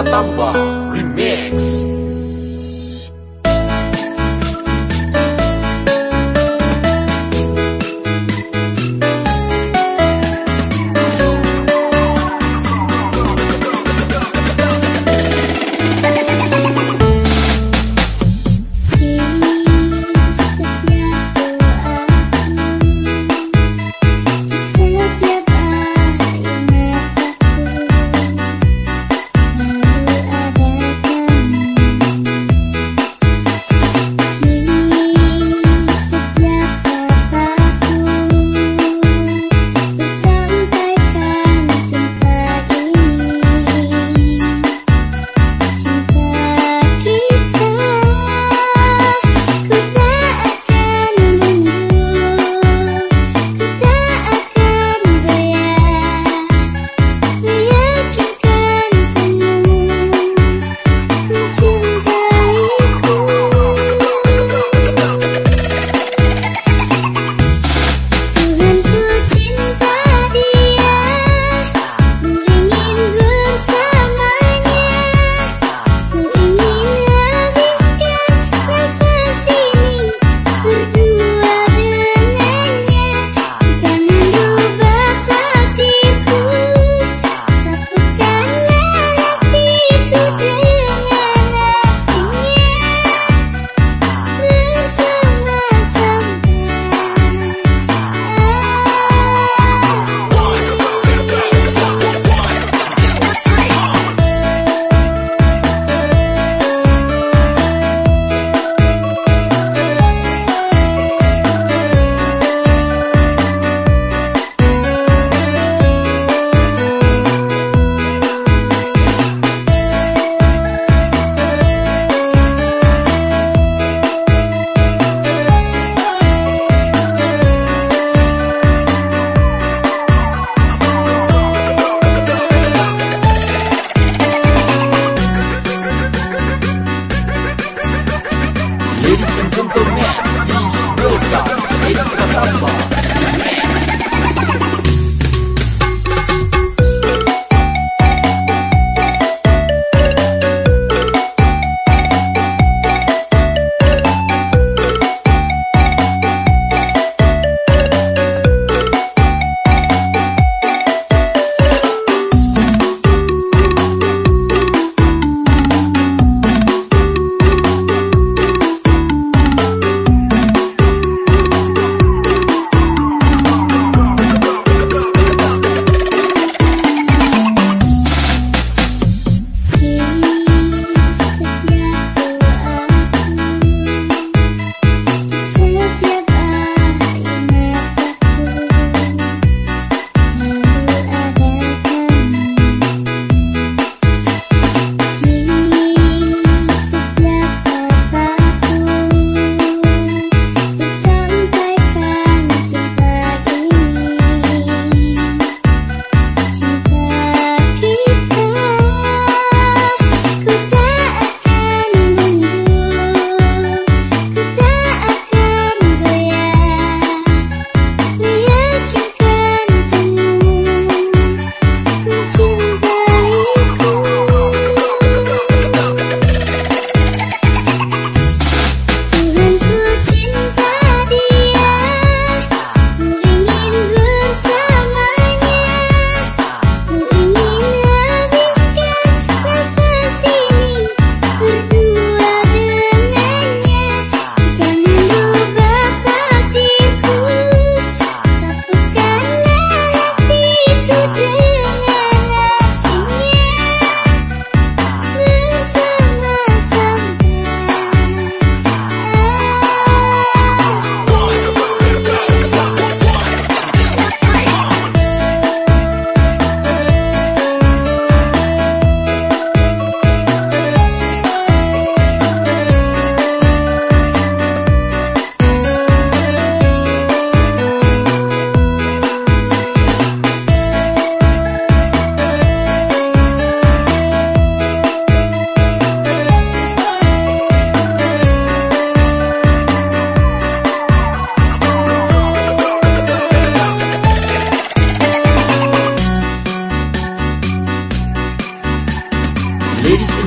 Pratamba Remix Ladies